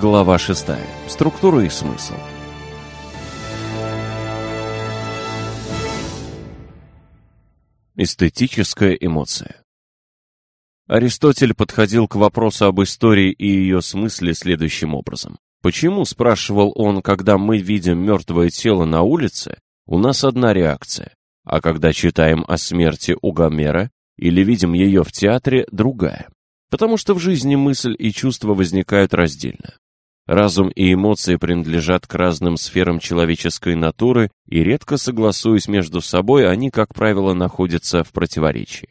Глава 6. Структура и смысл. Эстетическая эмоция. Аристотель подходил к вопросу об истории и ее смысле следующим образом. Почему, спрашивал он, когда мы видим мертвое тело на улице, у нас одна реакция, а когда читаем о смерти у Гомера или видим ее в театре, другая? Потому что в жизни мысль и чувство возникают раздельно. Разум и эмоции принадлежат к разным сферам человеческой натуры, и редко согласуясь между собой, они, как правило, находятся в противоречии.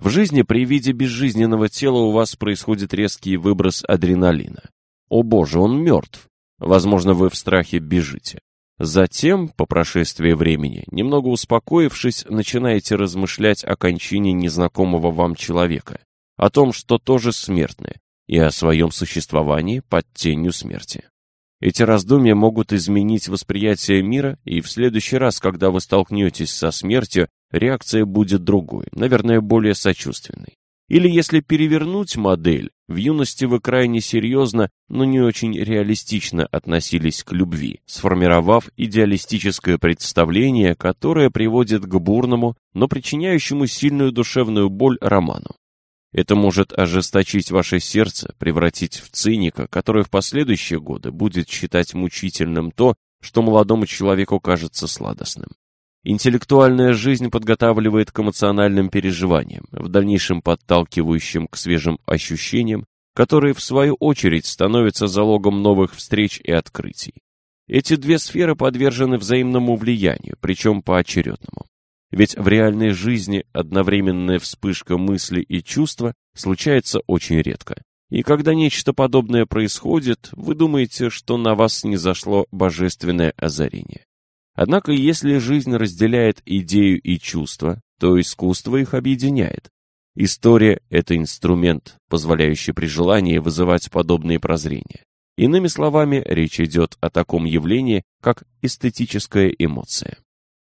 В жизни при виде безжизненного тела у вас происходит резкий выброс адреналина. О боже, он мертв. Возможно, вы в страхе бежите. Затем, по прошествии времени, немного успокоившись, начинаете размышлять о кончине незнакомого вам человека, о том, что тоже смертны, и о своем существовании под тенью смерти. Эти раздумья могут изменить восприятие мира, и в следующий раз, когда вы столкнетесь со смертью, реакция будет другой, наверное, более сочувственной. Или если перевернуть модель, в юности вы крайне серьезно, но не очень реалистично относились к любви, сформировав идеалистическое представление, которое приводит к бурному, но причиняющему сильную душевную боль роману. Это может ожесточить ваше сердце, превратить в циника, который в последующие годы будет считать мучительным то, что молодому человеку кажется сладостным. Интеллектуальная жизнь подготавливает к эмоциональным переживаниям, в дальнейшем подталкивающим к свежим ощущениям, которые, в свою очередь, становятся залогом новых встреч и открытий. Эти две сферы подвержены взаимному влиянию, причем поочередному. Ведь в реальной жизни одновременная вспышка мысли и чувства случается очень редко. И когда нечто подобное происходит, вы думаете, что на вас не зашло божественное озарение. Однако, если жизнь разделяет идею и чувства, то искусство их объединяет. История – это инструмент, позволяющий при желании вызывать подобные прозрения. Иными словами, речь идет о таком явлении, как эстетическая эмоция.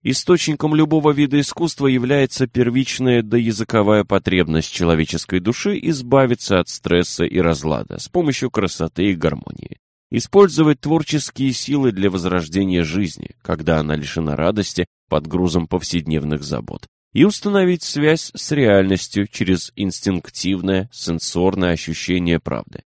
Источником любого вида искусства является первичная доязыковая потребность человеческой души избавиться от стресса и разлада с помощью красоты и гармонии. Использовать творческие силы для возрождения жизни, когда она лишена радости под грузом повседневных забот. И установить связь с реальностью через инстинктивное, сенсорное ощущение правды.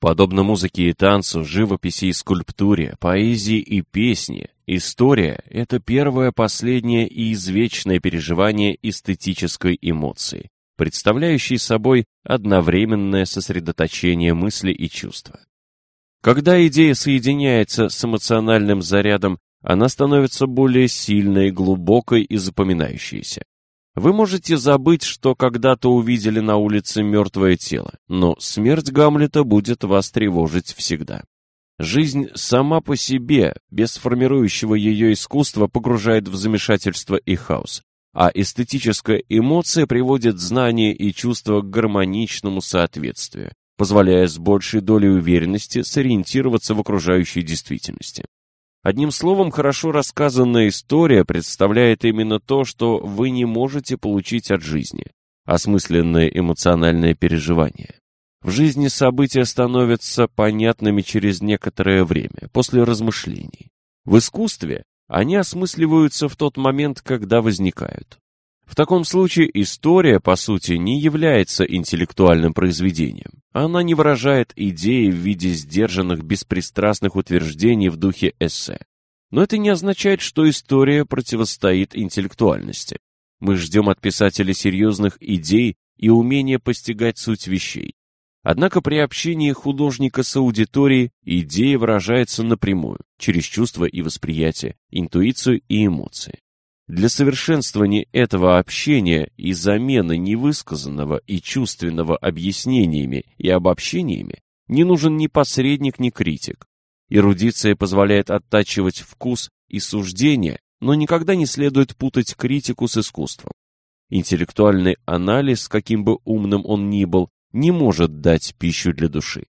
Подобно музыке и танцу, живописи и скульптуре, поэзии и песне, история – это первое, последнее и извечное переживание эстетической эмоции, представляющей собой одновременное сосредоточение мысли и чувства. Когда идея соединяется с эмоциональным зарядом, она становится более сильной, глубокой и запоминающейся. Вы можете забыть, что когда-то увидели на улице мертвое тело, но смерть Гамлета будет вас тревожить всегда. Жизнь сама по себе, без формирующего ее искусства, погружает в замешательство и хаос, а эстетическая эмоция приводит знание и чувство к гармоничному соответствию, позволяя с большей долей уверенности сориентироваться в окружающей действительности. Одним словом, хорошо рассказанная история представляет именно то, что вы не можете получить от жизни – осмысленное эмоциональное переживание. В жизни события становятся понятными через некоторое время, после размышлений. В искусстве они осмысливаются в тот момент, когда возникают. В таком случае история, по сути, не является интеллектуальным произведением. Она не выражает идеи в виде сдержанных, беспристрастных утверждений в духе эссе. Но это не означает, что история противостоит интеллектуальности. Мы ждем от писателя серьезных идей и умения постигать суть вещей. Однако при общении художника с аудиторией идея выражается напрямую, через чувства и восприятие, интуицию и эмоции. Для совершенствования этого общения и замены невысказанного и чувственного объяснениями и обобщениями не нужен ни посредник, ни критик. Эрудиция позволяет оттачивать вкус и суждение, но никогда не следует путать критику с искусством. Интеллектуальный анализ, каким бы умным он ни был, не может дать пищу для души.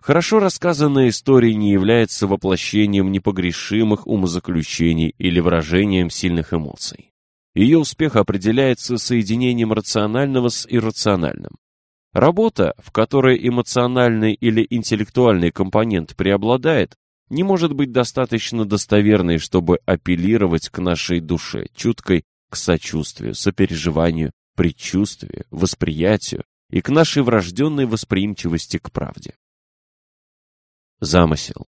Хорошо рассказанная история не является воплощением непогрешимых умозаключений или выражением сильных эмоций. Ее успех определяется соединением рационального с иррациональным. Работа, в которой эмоциональный или интеллектуальный компонент преобладает, не может быть достаточно достоверной, чтобы апеллировать к нашей душе, чуткой к сочувствию, сопереживанию, предчувствию, восприятию и к нашей врожденной восприимчивости к правде. Замысел.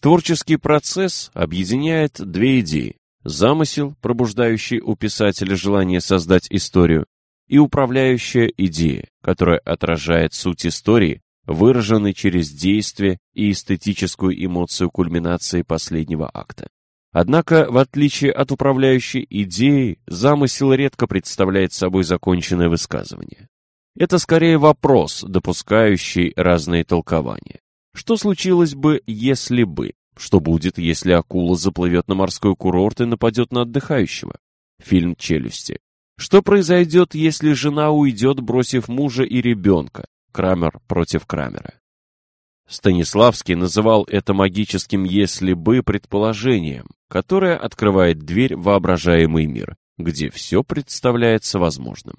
Творческий процесс объединяет две идеи. Замысел, пробуждающий у писателя желание создать историю, и управляющая идея, которая отражает суть истории, выраженной через действие и эстетическую эмоцию кульминации последнего акта. Однако, в отличие от управляющей идеи, замысел редко представляет собой законченное высказывание. Это скорее вопрос, допускающий разные толкования. Что случилось бы, если бы? Что будет, если акула заплывет на морской курорт и нападет на отдыхающего? Фильм «Челюсти». Что произойдет, если жена уйдет, бросив мужа и ребенка? Крамер против Крамера. Станиславский называл это магическим «если бы» предположением, которое открывает дверь в воображаемый мир, где все представляется возможным.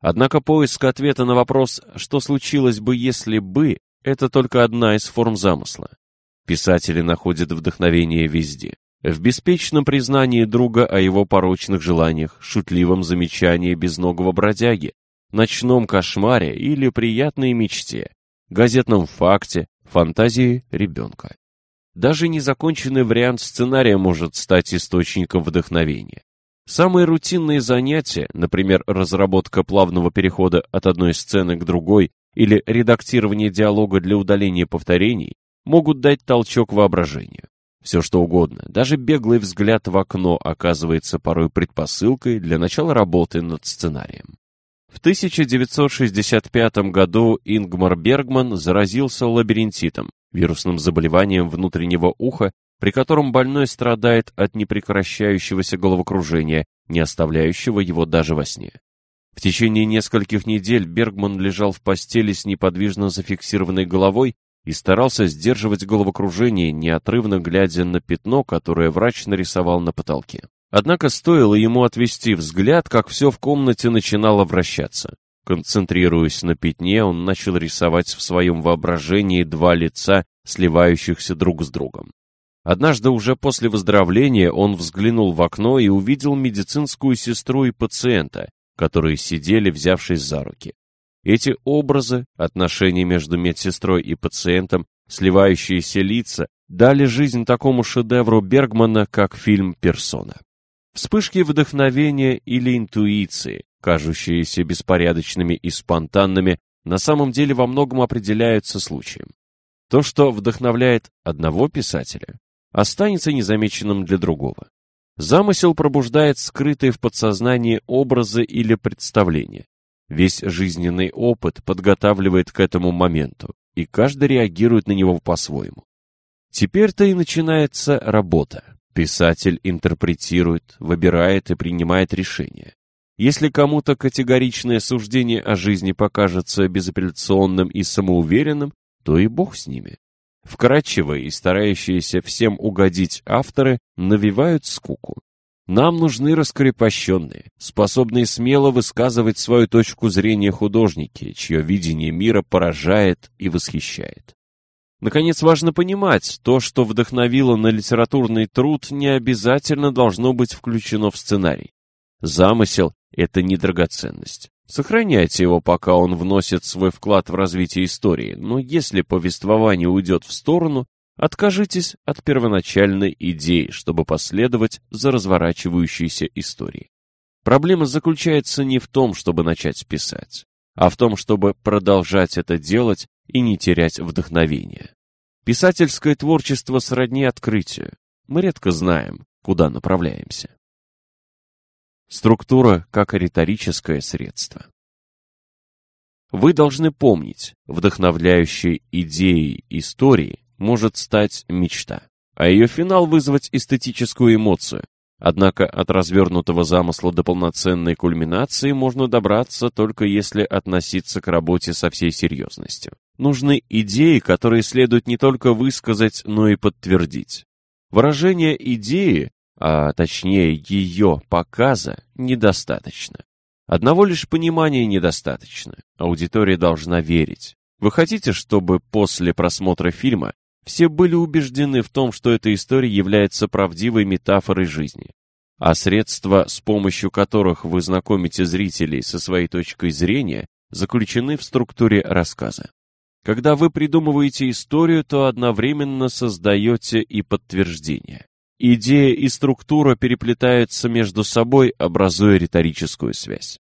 Однако поиск ответа на вопрос «что случилось бы, если бы» — это только одна из форм замысла. Писатели находят вдохновение везде. В беспечном признании друга о его порочных желаниях, шутливом замечании безногого бродяги, ночном кошмаре или приятной мечте, газетном факте, фантазии ребенка. Даже незаконченный вариант сценария может стать источником вдохновения. Самые рутинные занятия, например, разработка плавного перехода от одной сцены к другой или редактирование диалога для удаления повторений, могут дать толчок воображению. Все что угодно, даже беглый взгляд в окно оказывается порой предпосылкой для начала работы над сценарием. В 1965 году Ингмар Бергман заразился лабиринтитом, вирусным заболеванием внутреннего уха, при котором больной страдает от непрекращающегося головокружения, не оставляющего его даже во сне. В течение нескольких недель Бергман лежал в постели с неподвижно зафиксированной головой и старался сдерживать головокружение, неотрывно глядя на пятно, которое врач нарисовал на потолке. Однако стоило ему отвести взгляд, как все в комнате начинало вращаться. Концентрируясь на пятне, он начал рисовать в своем воображении два лица, сливающихся друг с другом. Однажды уже после выздоровления он взглянул в окно и увидел медицинскую сестру и пациента, которые сидели, взявшись за руки. Эти образы, отношения между медсестрой и пациентом, сливающиеся лица, дали жизнь такому шедевру Бергмана, как фильм «Персона». Вспышки вдохновения или интуиции, кажущиеся беспорядочными и спонтанными, на самом деле во многом определяются случаем. То, что вдохновляет одного писателя, останется незамеченным для другого. Замысел пробуждает скрытые в подсознании образы или представления, Весь жизненный опыт подготавливает к этому моменту, и каждый реагирует на него по-своему. Теперь-то и начинается работа. Писатель интерпретирует, выбирает и принимает решения. Если кому-то категоричное суждение о жизни покажется безапелляционным и самоуверенным, то и бог с ними. Вкрадчивые и старающиеся всем угодить авторы навевают скуку. Нам нужны раскрепощенные, способные смело высказывать свою точку зрения художники, чье видение мира поражает и восхищает. Наконец, важно понимать, то, что вдохновило на литературный труд, не обязательно должно быть включено в сценарий. Замысел — это не драгоценность. Сохраняйте его, пока он вносит свой вклад в развитие истории, но если повествование уйдет в сторону, Откажитесь от первоначальной идеи, чтобы последовать за разворачивающейся историей. Проблема заключается не в том, чтобы начать писать, а в том, чтобы продолжать это делать и не терять вдохновения. Писательское творчество сродни открытию. Мы редко знаем, куда направляемся. Структура как риторическое средство. Вы должны помнить, вдохновляющей идеей истории может стать мечта, а ее финал вызвать эстетическую эмоцию. Однако от развернутого замысла до полноценной кульминации можно добраться только если относиться к работе со всей серьезностью. Нужны идеи, которые следует не только высказать, но и подтвердить. Выражение идеи, а точнее ее показа, недостаточно. Одного лишь понимания недостаточно. Аудитория должна верить. Вы хотите, чтобы после просмотра фильма все были убеждены в том, что эта история является правдивой метафорой жизни, а средства, с помощью которых вы знакомите зрителей со своей точкой зрения, заключены в структуре рассказа. Когда вы придумываете историю, то одновременно создаете и подтверждение. Идея и структура переплетаются между собой, образуя риторическую связь.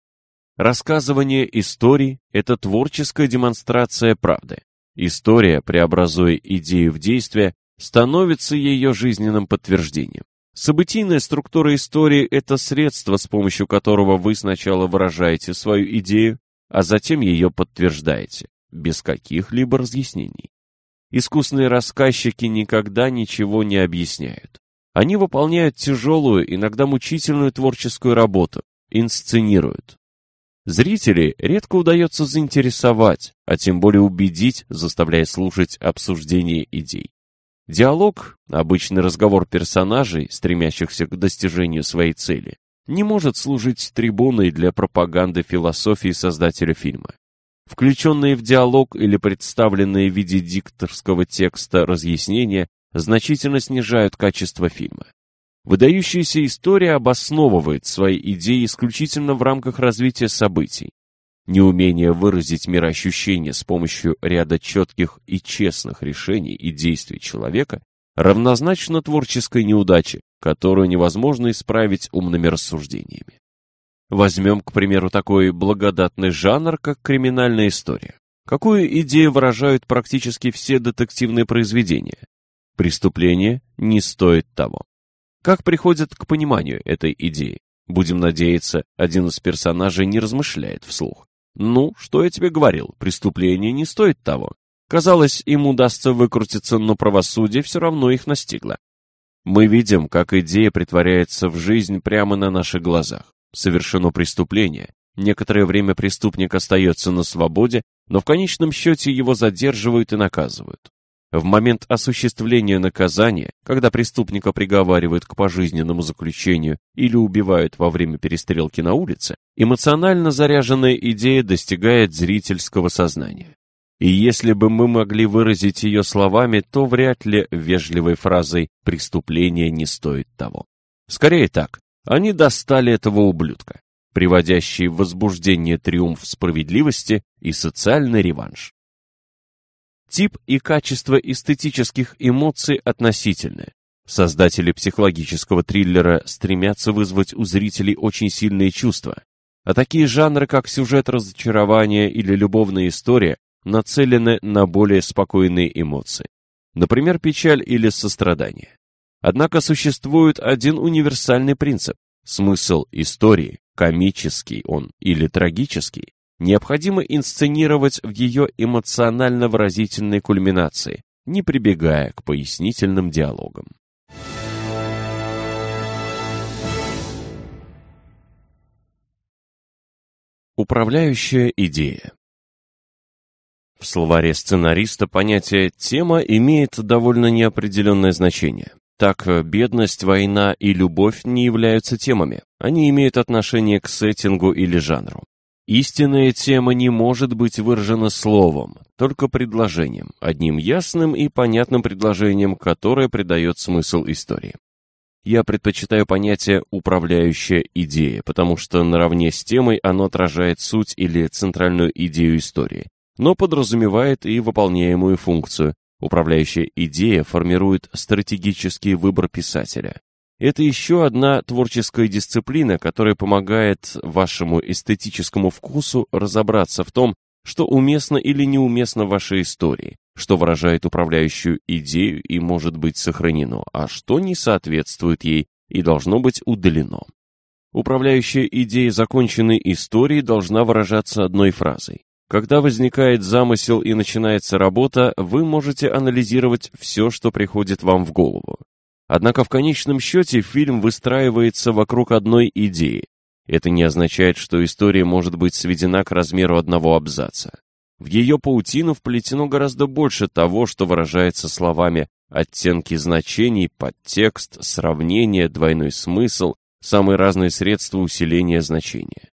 Рассказывание историй – это творческая демонстрация правды. История, преобразуя идею в действие, становится ее жизненным подтверждением. Событийная структура истории – это средство, с помощью которого вы сначала выражаете свою идею, а затем ее подтверждаете, без каких-либо разъяснений. Искусные рассказчики никогда ничего не объясняют. Они выполняют тяжелую, иногда мучительную творческую работу, инсценируют. Зрителей редко удается заинтересовать, а тем более убедить, заставляя слушать обсуждение идей. Диалог, обычный разговор персонажей, стремящихся к достижению своей цели, не может служить трибуной для пропаганды философии создателя фильма. Включенные в диалог или представленные в виде дикторского текста разъяснения значительно снижают качество фильма. Выдающаяся история обосновывает свои идеи исключительно в рамках развития событий, Неумение выразить мироощущение с помощью ряда четких и честных решений и действий человека равнозначно творческой неудаче, которую невозможно исправить умными рассуждениями. Возьмем, к примеру, такой благодатный жанр, как криминальная история. Какую идею выражают практически все детективные произведения? Преступление не стоит того. Как приходят к пониманию этой идеи? Будем надеяться, один из персонажей не размышляет вслух. Ну, что я тебе говорил, преступление не стоит того. Казалось, им удастся выкрутиться, но правосудие все равно их настигло. Мы видим, как идея притворяется в жизнь прямо на наших глазах. Совершено преступление. Некоторое время преступник остается на свободе, но в конечном счете его задерживают и наказывают. В момент осуществления наказания, когда преступника приговаривают к пожизненному заключению или убивают во время перестрелки на улице, эмоционально заряженная идея достигает зрительского сознания. И если бы мы могли выразить ее словами, то вряд ли вежливой фразой «преступление не стоит того». Скорее так, они достали этого ублюдка, приводящий в возбуждение триумф справедливости и социальный реванш. Тип и качество эстетических эмоций относительны. Создатели психологического триллера стремятся вызвать у зрителей очень сильные чувства, а такие жанры, как сюжет разочарования или любовная история, нацелены на более спокойные эмоции, например, печаль или сострадание. Однако существует один универсальный принцип. Смысл истории, комический он или трагический, необходимо инсценировать в ее эмоционально-выразительной кульминации, не прибегая к пояснительным диалогам. Управляющая идея В словаре сценариста понятие «тема» имеет довольно неопределенное значение. Так, бедность, война и любовь не являются темами. Они имеют отношение к сеттингу или жанру. Истинная тема не может быть выражена словом, только предложением, одним ясным и понятным предложением, которое придает смысл истории. Я предпочитаю понятие «управляющая идея», потому что наравне с темой оно отражает суть или центральную идею истории, но подразумевает и выполняемую функцию. Управляющая идея формирует стратегический выбор писателя. Это еще одна творческая дисциплина, которая помогает вашему эстетическому вкусу разобраться в том, что уместно или неуместно в вашей истории, что выражает управляющую идею и может быть сохранено, а что не соответствует ей и должно быть удалено. Управляющая идея законченной истории должна выражаться одной фразой. Когда возникает замысел и начинается работа, вы можете анализировать все, что приходит вам в голову. Однако в конечном счете фильм выстраивается вокруг одной идеи. Это не означает, что история может быть сведена к размеру одного абзаца. В ее паутину вплетено гораздо больше того, что выражается словами оттенки значений, подтекст, сравнение, двойной смысл, самые разные средства усиления значения.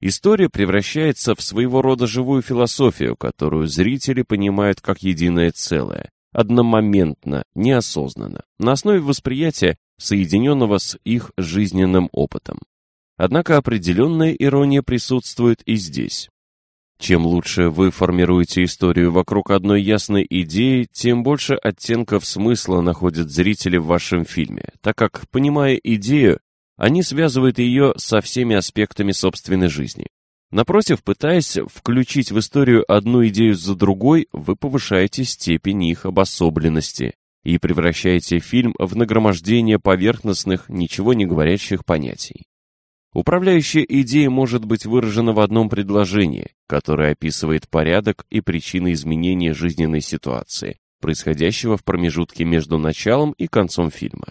История превращается в своего рода живую философию, которую зрители понимают как единое целое, одномоментно, неосознанно, на основе восприятия, соединенного с их жизненным опытом. Однако определенная ирония присутствует и здесь. Чем лучше вы формируете историю вокруг одной ясной идеи, тем больше оттенков смысла находят зрители в вашем фильме, так как, понимая идею, они связывают ее со всеми аспектами собственной жизни. Напротив, пытаясь включить в историю одну идею за другой, вы повышаете степень их обособленности и превращаете фильм в нагромождение поверхностных, ничего не говорящих понятий. Управляющая идея может быть выражена в одном предложении, которое описывает порядок и причины изменения жизненной ситуации, происходящего в промежутке между началом и концом фильма.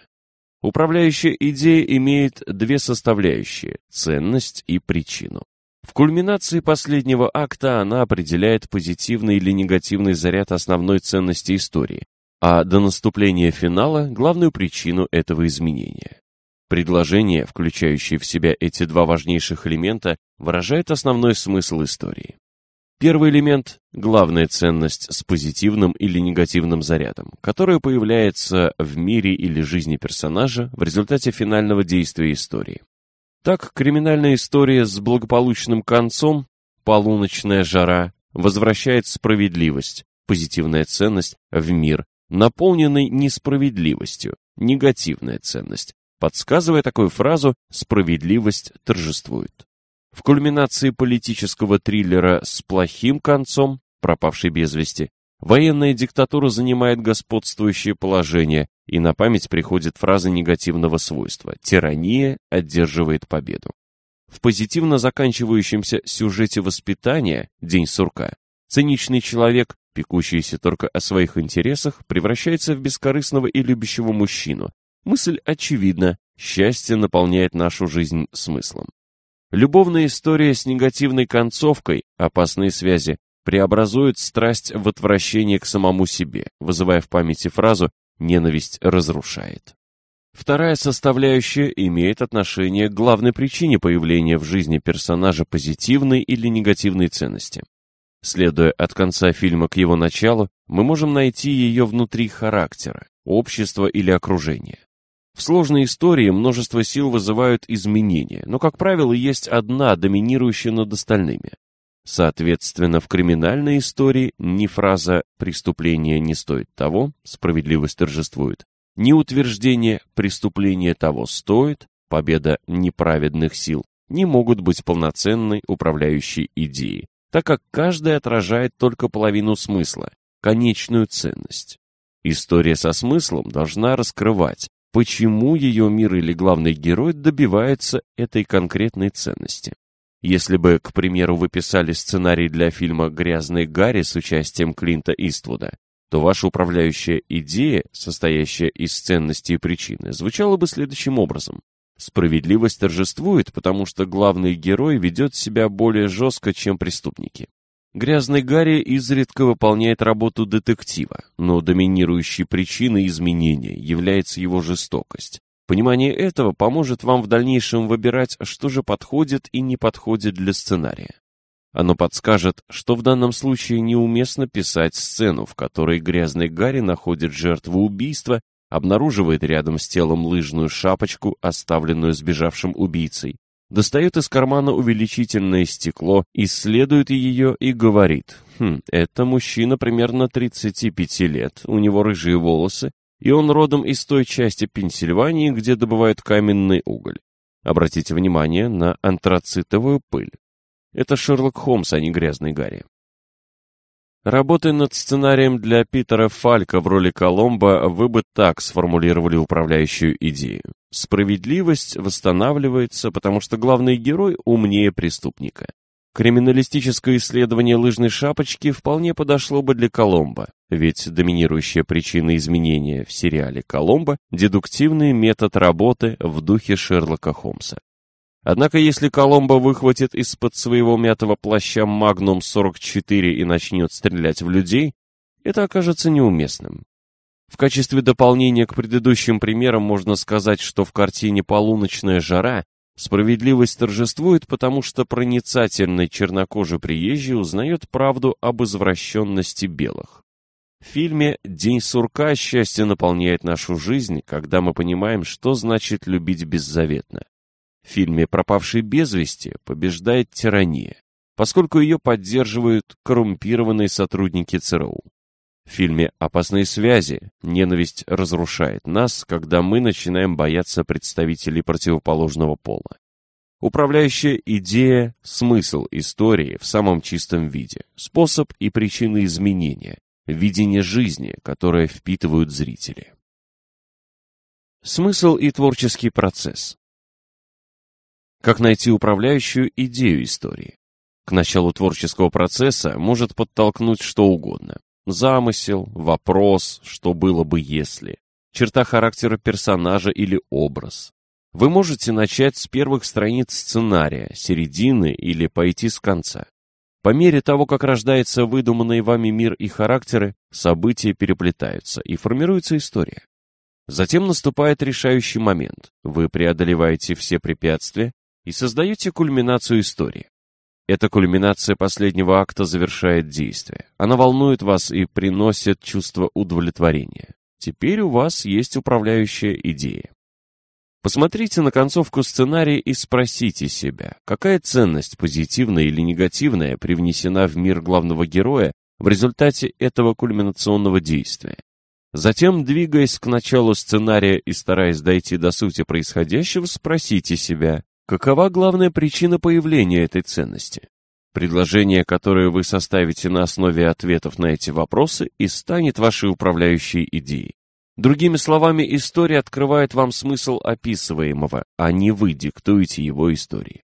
Управляющая идея имеет две составляющие – ценность и причину. В кульминации последнего акта она определяет позитивный или негативный заряд основной ценности истории, а до наступления финала – главную причину этого изменения. Предложение, включающее в себя эти два важнейших элемента, выражает основной смысл истории. Первый элемент – главная ценность с позитивным или негативным зарядом, которая появляется в мире или жизни персонажа в результате финального действия истории. Так, криминальная история с благополучным концом, полуночная жара, возвращает справедливость, позитивная ценность в мир, наполненный несправедливостью, негативная ценность. Подсказывая такую фразу, справедливость торжествует. В кульминации политического триллера с плохим концом, пропавший без вести, военная диктатура занимает господствующее положение, и на память приходит фраза негативного свойства «тирания одерживает победу». В позитивно заканчивающемся сюжете воспитания «День сурка» циничный человек, пекущийся только о своих интересах, превращается в бескорыстного и любящего мужчину. Мысль очевидна, счастье наполняет нашу жизнь смыслом. Любовная история с негативной концовкой, опасные связи, преобразует страсть в отвращение к самому себе, вызывая в памяти фразу «ненависть разрушает». Вторая составляющая имеет отношение к главной причине появления в жизни персонажа позитивной или негативной ценности. Следуя от конца фильма к его началу, мы можем найти ее внутри характера, общества или окружения. В сложной истории множество сил вызывают изменения, но, как правило, есть одна, доминирующая над остальными. Соответственно, в криминальной истории ни фраза «преступление не стоит того», справедливость торжествует, ни утверждение «преступление того стоит», победа неправедных сил, не могут быть полноценной управляющей идеей, так как каждая отражает только половину смысла, конечную ценность. История со смыслом должна раскрывать, почему ее мир или главный герой добивается этой конкретной ценности. Если бы, к примеру, вы писали сценарий для фильма «Грязный Гарри» с участием Клинта Иствуда, то ваша управляющая идея, состоящая из ценности и причины, звучала бы следующим образом. Справедливость торжествует, потому что главный герой ведет себя более жестко, чем преступники. Грязный Гарри изредка выполняет работу детектива, но доминирующей причиной изменения является его жестокость. Понимание этого поможет вам в дальнейшем выбирать, что же подходит и не подходит для сценария. Оно подскажет, что в данном случае неуместно писать сцену, в которой грязный Гарри находит жертву убийства, обнаруживает рядом с телом лыжную шапочку, оставленную сбежавшим убийцей, достает из кармана увеличительное стекло, исследует ее и говорит, «Хм, это мужчина примерно 35 лет, у него рыжие волосы, и он родом из той части Пенсильвании, где добывают каменный уголь. Обратите внимание на антрацитовую пыль. Это Шерлок Холмс, а не грязный Гарри. Работая над сценарием для Питера Фалька в роли Коломбо, вы бы так сформулировали управляющую идею. Справедливость восстанавливается, потому что главный герой умнее преступника. Криминалистическое исследование лыжной шапочки вполне подошло бы для Коломбо, ведь доминирующая причина изменения в сериале «Коломбо» – дедуктивный метод работы в духе Шерлока Холмса. Однако если Коломбо выхватит из-под своего мятого плаща Магнум 44 и начнет стрелять в людей, это окажется неуместным. В качестве дополнения к предыдущим примерам можно сказать, что в картине «Полуночная жара» Справедливость торжествует, потому что проницательный чернокожий приезжий узнает правду об извращенности белых. В фильме «День сурка» счастье наполняет нашу жизнь, когда мы понимаем, что значит любить беззаветно. В фильме «Пропавший без вести» побеждает тирания, поскольку ее поддерживают коррумпированные сотрудники ЦРУ. В фильме «Опасные связи» ненависть разрушает нас, когда мы начинаем бояться представителей противоположного пола. Управляющая идея – смысл истории в самом чистом виде, способ и причины изменения, видение жизни, которое впитывают зрители. Смысл и творческий процесс. Как найти управляющую идею истории? К началу творческого процесса может подтолкнуть что угодно. Замысел, вопрос, что было бы если, черта характера персонажа или образ. Вы можете начать с первых страниц сценария, середины или пойти с конца. По мере того, как рождается выдуманный вами мир и характеры, события переплетаются и формируется история. Затем наступает решающий момент. Вы преодолеваете все препятствия и создаете кульминацию истории. Эта кульминация последнего акта завершает действие. Она волнует вас и приносит чувство удовлетворения. Теперь у вас есть управляющая идея. Посмотрите на концовку сценария и спросите себя, какая ценность, позитивная или негативная, привнесена в мир главного героя в результате этого кульминационного действия. Затем, двигаясь к началу сценария и стараясь дойти до сути происходящего, спросите себя, Какова главная причина появления этой ценности? Предложение, которое вы составите на основе ответов на эти вопросы, и станет вашей управляющей идеей. Другими словами, история открывает вам смысл описываемого, а не вы диктуете его истории.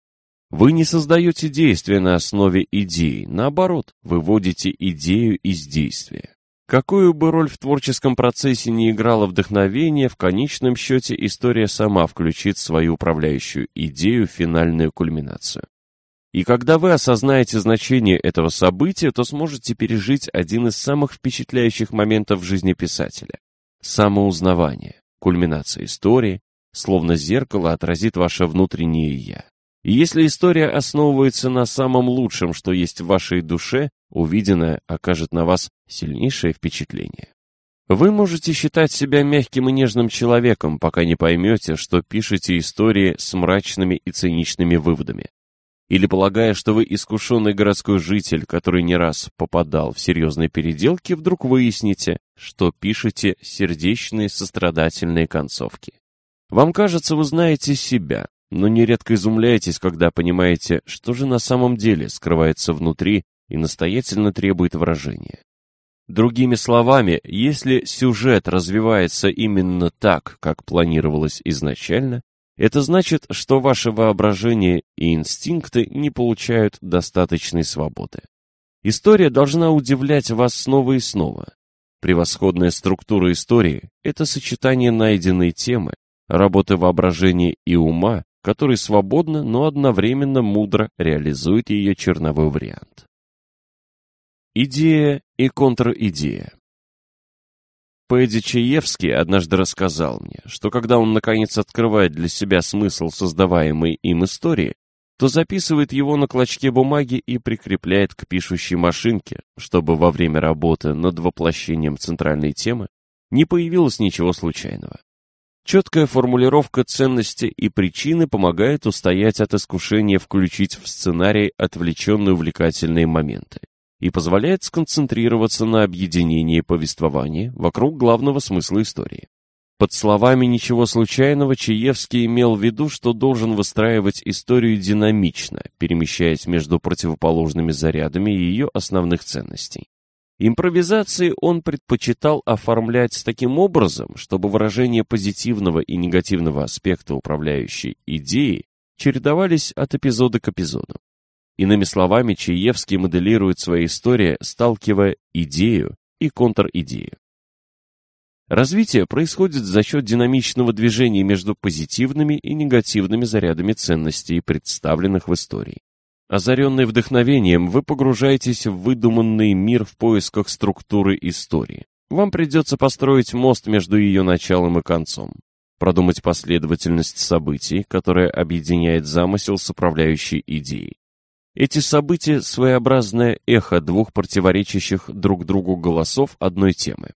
Вы не создаете действия на основе идеи, наоборот, выводите идею из действия. Какую бы роль в творческом процессе не играло вдохновение, в конечном счете история сама включит свою управляющую идею в финальную кульминацию. И когда вы осознаете значение этого события, то сможете пережить один из самых впечатляющих моментов в жизни писателя – самоузнавание, кульминация истории, словно зеркало отразит ваше внутреннее «я». И если история основывается на самом лучшем, что есть в вашей душе, увиденное окажет на вас сильнейшее впечатление. Вы можете считать себя мягким и нежным человеком, пока не поймете, что пишете истории с мрачными и циничными выводами. Или полагая, что вы искушенный городской житель, который не раз попадал в серьезные переделки, вдруг выясните, что пишете сердечные сострадательные концовки. Вам кажется, вы знаете себя, но нередко изумляетесь, когда понимаете, что же на самом деле скрывается внутри и настоятельно требует выражения. Другими словами, если сюжет развивается именно так, как планировалось изначально, это значит, что ваше воображение и инстинкты не получают достаточной свободы. История должна удивлять вас снова и снова. Превосходная структура истории – это сочетание найденной темы, работы воображения и ума, который свободно, но одновременно мудро реализует ее черновой вариант. Идея и контр-идея. Пэдди Чаевский однажды рассказал мне, что когда он наконец открывает для себя смысл создаваемой им истории, то записывает его на клочке бумаги и прикрепляет к пишущей машинке, чтобы во время работы над воплощением центральной темы не появилось ничего случайного. Четкая формулировка ценности и причины помогает устоять от искушения включить в сценарий отвлеченные увлекательные моменты и позволяет сконцентрироваться на объединении повествования вокруг главного смысла истории. Под словами «ничего случайного» Чаевский имел в виду, что должен выстраивать историю динамично, перемещаясь между противоположными зарядами ее основных ценностей. Импровизации он предпочитал оформлять таким образом, чтобы выражения позитивного и негативного аспекта управляющей идеи чередовались от эпизода к эпизоду. Иными словами, Чаевский моделирует свои истории, сталкивая идею и контр-идею. Развитие происходит за счет динамичного движения между позитивными и негативными зарядами ценностей, представленных в истории. Озаренный вдохновением, вы погружаетесь в выдуманный мир в поисках структуры истории. Вам придется построить мост между ее началом и концом. продумать последовательность событий, которая объединяет замысел с управляющей идеей. Эти события – своеобразное эхо двух противоречащих друг другу голосов одной темы.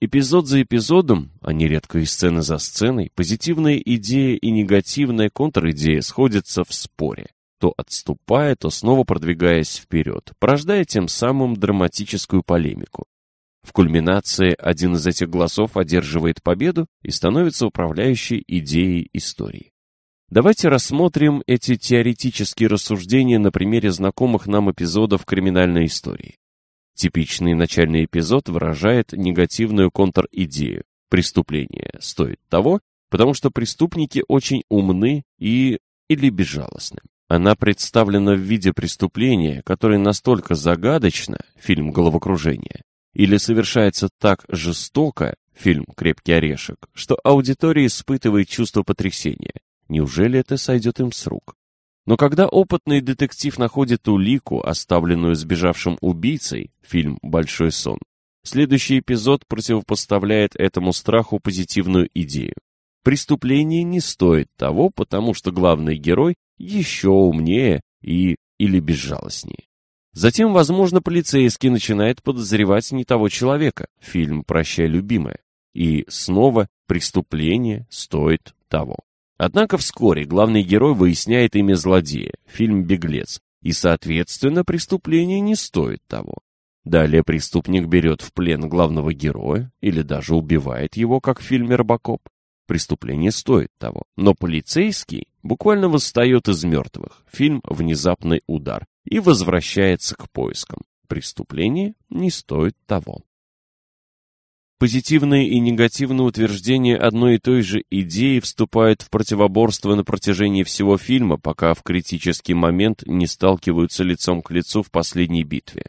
Эпизод за эпизодом, а нередко и сцена за сценой, позитивная идея и негативная контр-идея сходятся в споре, то отступая, то снова продвигаясь вперед, порождая тем самым драматическую полемику. В кульминации один из этих голосов одерживает победу и становится управляющей идеей истории. Давайте рассмотрим эти теоретические рассуждения на примере знакомых нам эпизодов криминальной истории. Типичный начальный эпизод выражает негативную контр-идею. Преступление стоит того, потому что преступники очень умны и или безжалостны. Она представлена в виде преступления, которое настолько загадочно, фильм «Головокружение», или совершается так жестоко, фильм «Крепкий орешек», что аудитория испытывает чувство потрясения. Неужели это сойдет им с рук? Но когда опытный детектив находит улику, оставленную сбежавшим убийцей, фильм «Большой сон», следующий эпизод противопоставляет этому страху позитивную идею. Преступление не стоит того, потому что главный герой еще умнее и или безжалостнее. Затем, возможно, полицейский начинает подозревать не того человека, фильм «Прощай, любимая», и снова преступление стоит того. Однако вскоре главный герой выясняет имя злодея, фильм «Беглец», и, соответственно, преступление не стоит того. Далее преступник берет в плен главного героя или даже убивает его, как в фильме «Робокоп». Преступление стоит того. Но полицейский буквально восстает из мертвых, фильм «Внезапный удар», и возвращается к поискам. Преступление не стоит того. Позитивные и негативные утверждения одной и той же идеи вступают в противоборство на протяжении всего фильма, пока в критический момент не сталкиваются лицом к лицу в последней битве.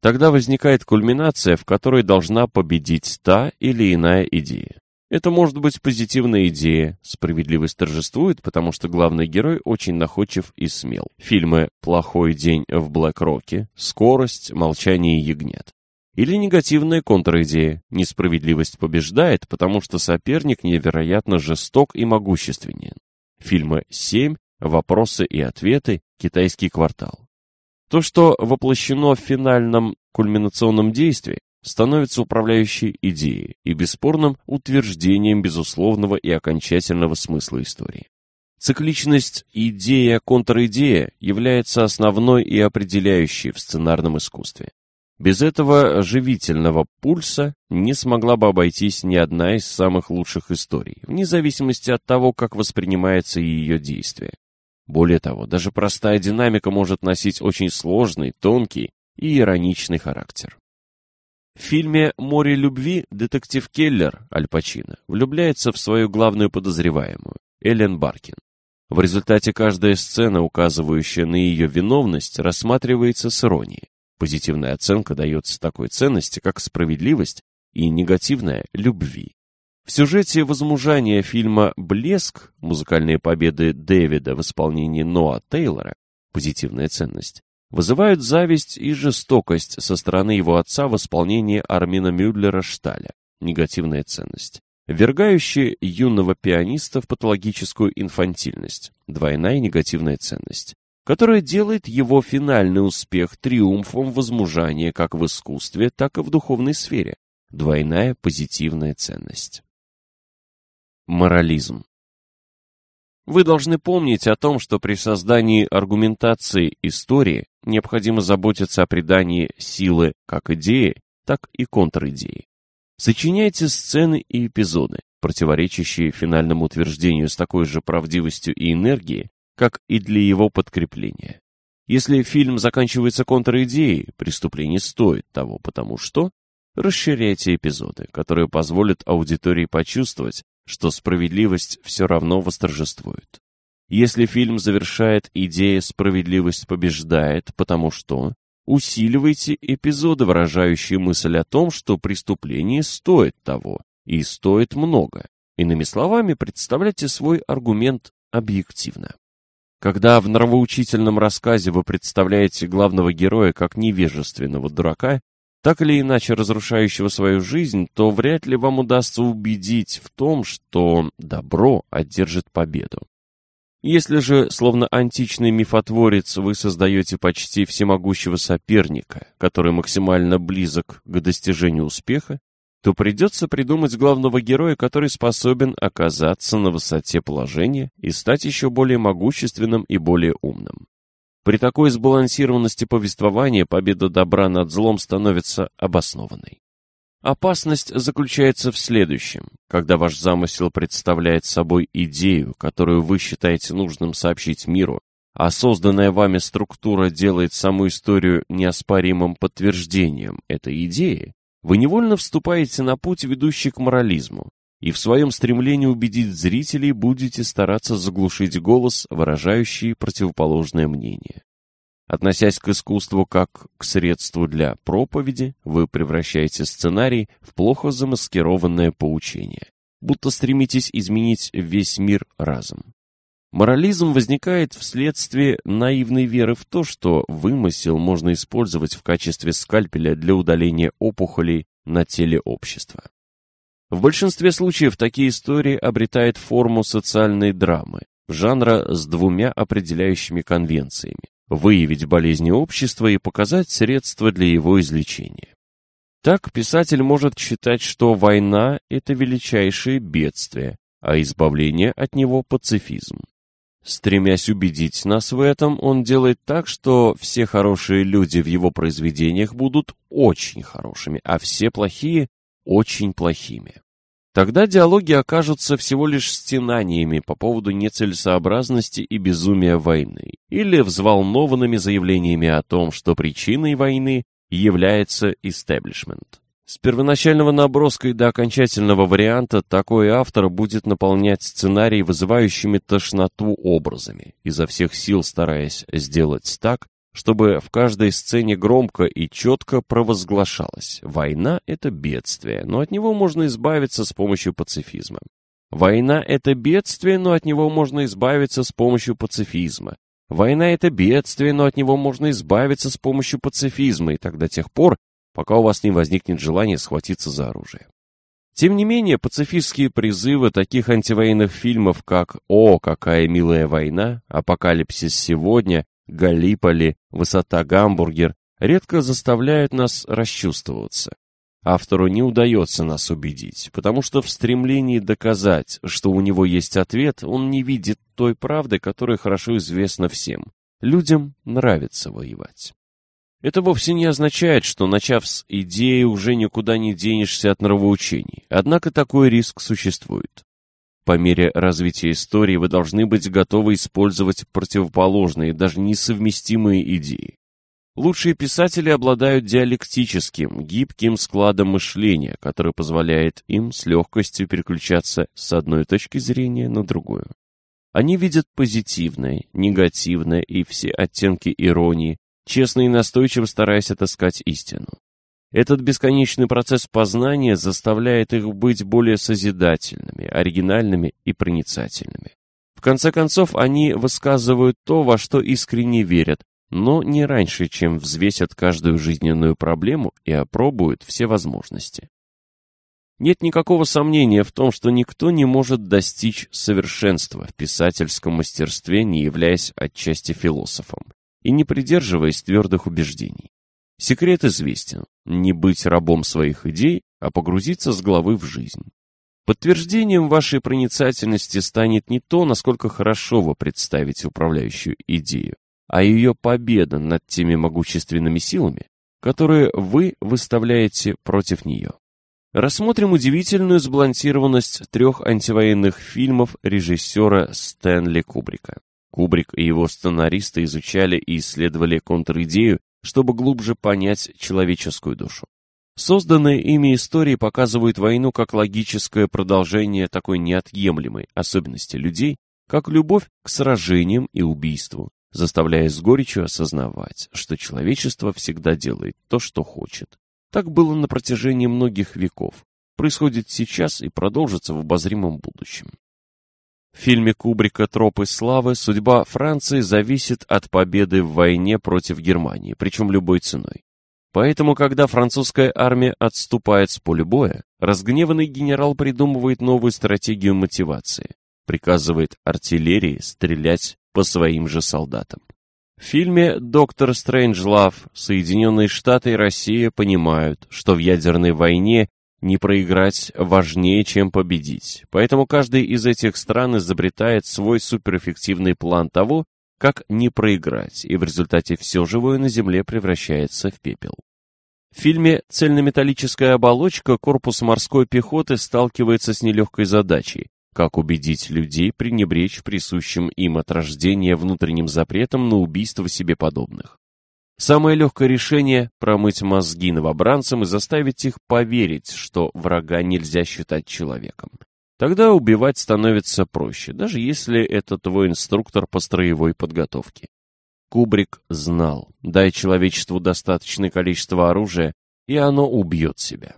Тогда возникает кульминация, в которой должна победить та или иная идея. Это может быть позитивная идея, справедливость торжествует, потому что главный герой очень находчив и смел. Фильмы «Плохой день в Блэк-Роке», «Скорость», «Молчание ягнят». Или негативная контр-идея. Несправедливость побеждает, потому что соперник невероятно жесток и могущественен. Фильмы «Семь», «Вопросы и ответы», «Китайский квартал». То, что воплощено в финальном кульминационном действии, становится управляющей идеей и бесспорным утверждением безусловного и окончательного смысла истории. Цикличность идея-контр-идея является основной и определяющей в сценарном искусстве. Без этого живительного пульса не смогла бы обойтись ни одна из самых лучших историй, вне зависимости от того, как воспринимается ее действие. Более того, даже простая динамика может носить очень сложный, тонкий и ироничный характер. В фильме «Море любви» детектив Келлер, Аль Пачино, влюбляется в свою главную подозреваемую, Эллен Баркин. В результате каждая сцена, указывающая на ее виновность, рассматривается с иронией. Позитивная оценка дается такой ценности, как справедливость, и негативная – любви. В сюжете возмужания фильма «Блеск» музыкальные победы Дэвида в исполнении Ноа Тейлора позитивная ценность вызывают зависть и жестокость со стороны его отца в исполнении Армина Мюллера Шталя негативная ценность вергающая юного пианиста в патологическую инфантильность двойная негативная ценность которое делает его финальный успех триумфом возмужания как в искусстве, так и в духовной сфере. Двойная позитивная ценность. Морализм. Вы должны помнить о том, что при создании аргументации истории необходимо заботиться о придании силы как идеи, так и контр-идеи. Сочиняйте сцены и эпизоды, противоречащие финальному утверждению с такой же правдивостью и энергией, как и для его подкрепления. Если фильм заканчивается контр-идеей, преступление стоит того, потому что расширяйте эпизоды, которые позволят аудитории почувствовать, что справедливость все равно восторжествует. Если фильм завершает идея «справедливость побеждает», потому что усиливайте эпизоды, выражающие мысль о том, что преступление стоит того и стоит много. Иными словами, представляйте свой аргумент объективно. Когда в нравоучительном рассказе вы представляете главного героя как невежественного дурака, так или иначе разрушающего свою жизнь, то вряд ли вам удастся убедить в том, что добро одержит победу. Если же, словно античный мифотворец, вы создаете почти всемогущего соперника, который максимально близок к достижению успеха, то придется придумать главного героя, который способен оказаться на высоте положения и стать еще более могущественным и более умным. При такой сбалансированности повествования победа добра над злом становится обоснованной. Опасность заключается в следующем. Когда ваш замысел представляет собой идею, которую вы считаете нужным сообщить миру, а созданная вами структура делает саму историю неоспоримым подтверждением этой идеи, вы невольно вступаете на путь, ведущий к морализму, и в своем стремлении убедить зрителей будете стараться заглушить голос, выражающий противоположное мнение. Относясь к искусству как к средству для проповеди, вы превращаете сценарий в плохо замаскированное поучение, будто стремитесь изменить весь мир разом. Морализм возникает вследствие наивной веры в то, что вымысел можно использовать в качестве скальпеля для удаления опухолей на теле общества. В большинстве случаев такие истории обретают форму социальной драмы, жанра с двумя определяющими конвенциями выявить болезни общества и показать средства для его излечения. Так писатель может считать, что война – это величайшее бедствие, а избавление от него – пацифизм. Стремясь убедить нас в этом, он делает так, что все хорошие люди в его произведениях будут очень хорошими, а все плохие – очень плохими. Тогда диалоги окажутся всего лишь стенаниями по поводу нецелесообразности и безумия войны, или взволнованными заявлениями о том, что причиной войны является истеблишмент. С первоначального наброска и до окончательного варианта такой автор будет наполнять сценарий вызывающими тошноту образами, изо всех сил стараясь сделать так, чтобы в каждой сцене громко и четко провозглашалось «Война – это бедствие, но от него можно избавиться с помощью пацифизма». Война – это бедствие, но от него можно избавиться с помощью пацифизма. Война – это бедствие, но от него можно избавиться с помощью пацифизма, и до тех пор, пока у вас не возникнет желание схватиться за оружие. Тем не менее, пацифистские призывы таких антивоенных фильмов, как «О, какая милая война», «Апокалипсис сегодня» Галиполи, высота Гамбургер редко заставляют нас расчувствоваться. Автору не удается нас убедить, потому что в стремлении доказать, что у него есть ответ, он не видит той правды, которая хорошо известна всем. Людям нравится воевать. Это вовсе не означает, что, начав с идеи, уже никуда не денешься от нравоучений. Однако такой риск существует. По мере развития истории вы должны быть готовы использовать противоположные, даже несовместимые идеи. Лучшие писатели обладают диалектическим, гибким складом мышления, который позволяет им с легкостью переключаться с одной точки зрения на другую. Они видят позитивное, негативное и все оттенки иронии, честно и настойчиво стараясь отыскать истину. Этот бесконечный процесс познания заставляет их быть более созидательными, оригинальными и проницательными. В конце концов, они высказывают то, во что искренне верят, но не раньше, чем взвесят каждую жизненную проблему и опробуют все возможности. Нет никакого сомнения в том, что никто не может достичь совершенства в писательском мастерстве, не являясь отчасти философом и не придерживаясь твердых убеждений. Секрет известен – не быть рабом своих идей, а погрузиться с головы в жизнь. Подтверждением вашей проницательности станет не то, насколько хорошо вы представите управляющую идею, а ее победа над теми могущественными силами, которые вы выставляете против нее. Рассмотрим удивительную сбалансированность трех антивоенных фильмов режиссера Стэнли Кубрика. Кубрик и его сценаристы изучали и исследовали контр-идею чтобы глубже понять человеческую душу. Созданные ими истории показывают войну как логическое продолжение такой неотъемлемой особенности людей, как любовь к сражениям и убийству, заставляя с горечью осознавать, что человечество всегда делает то, что хочет. Так было на протяжении многих веков, происходит сейчас и продолжится в обозримом будущем. В фильме Кубрика «Тропы славы» судьба Франции зависит от победы в войне против Германии, причем любой ценой. Поэтому, когда французская армия отступает с поля боя, разгневанный генерал придумывает новую стратегию мотивации, приказывает артиллерии стрелять по своим же солдатам. В фильме «Доктор Стрэнджлав» Соединенные Штаты и Россия понимают, что в ядерной войне не проиграть важнее, чем победить. Поэтому каждый из этих стран изобретает свой суперэффективный план того, как не проиграть, и в результате все живое на Земле превращается в пепел. В фильме «Цельнометаллическая оболочка» корпус морской пехоты сталкивается с нелегкой задачей как убедить людей пренебречь присущим им от рождения внутренним запретом на убийство себе подобных? Самое легкое решение – промыть мозги новобранцам и заставить их поверить, что врага нельзя считать человеком. Тогда убивать становится проще, даже если это твой инструктор по строевой подготовке. Кубрик знал, дай человечеству достаточное количество оружия, и оно убьет себя.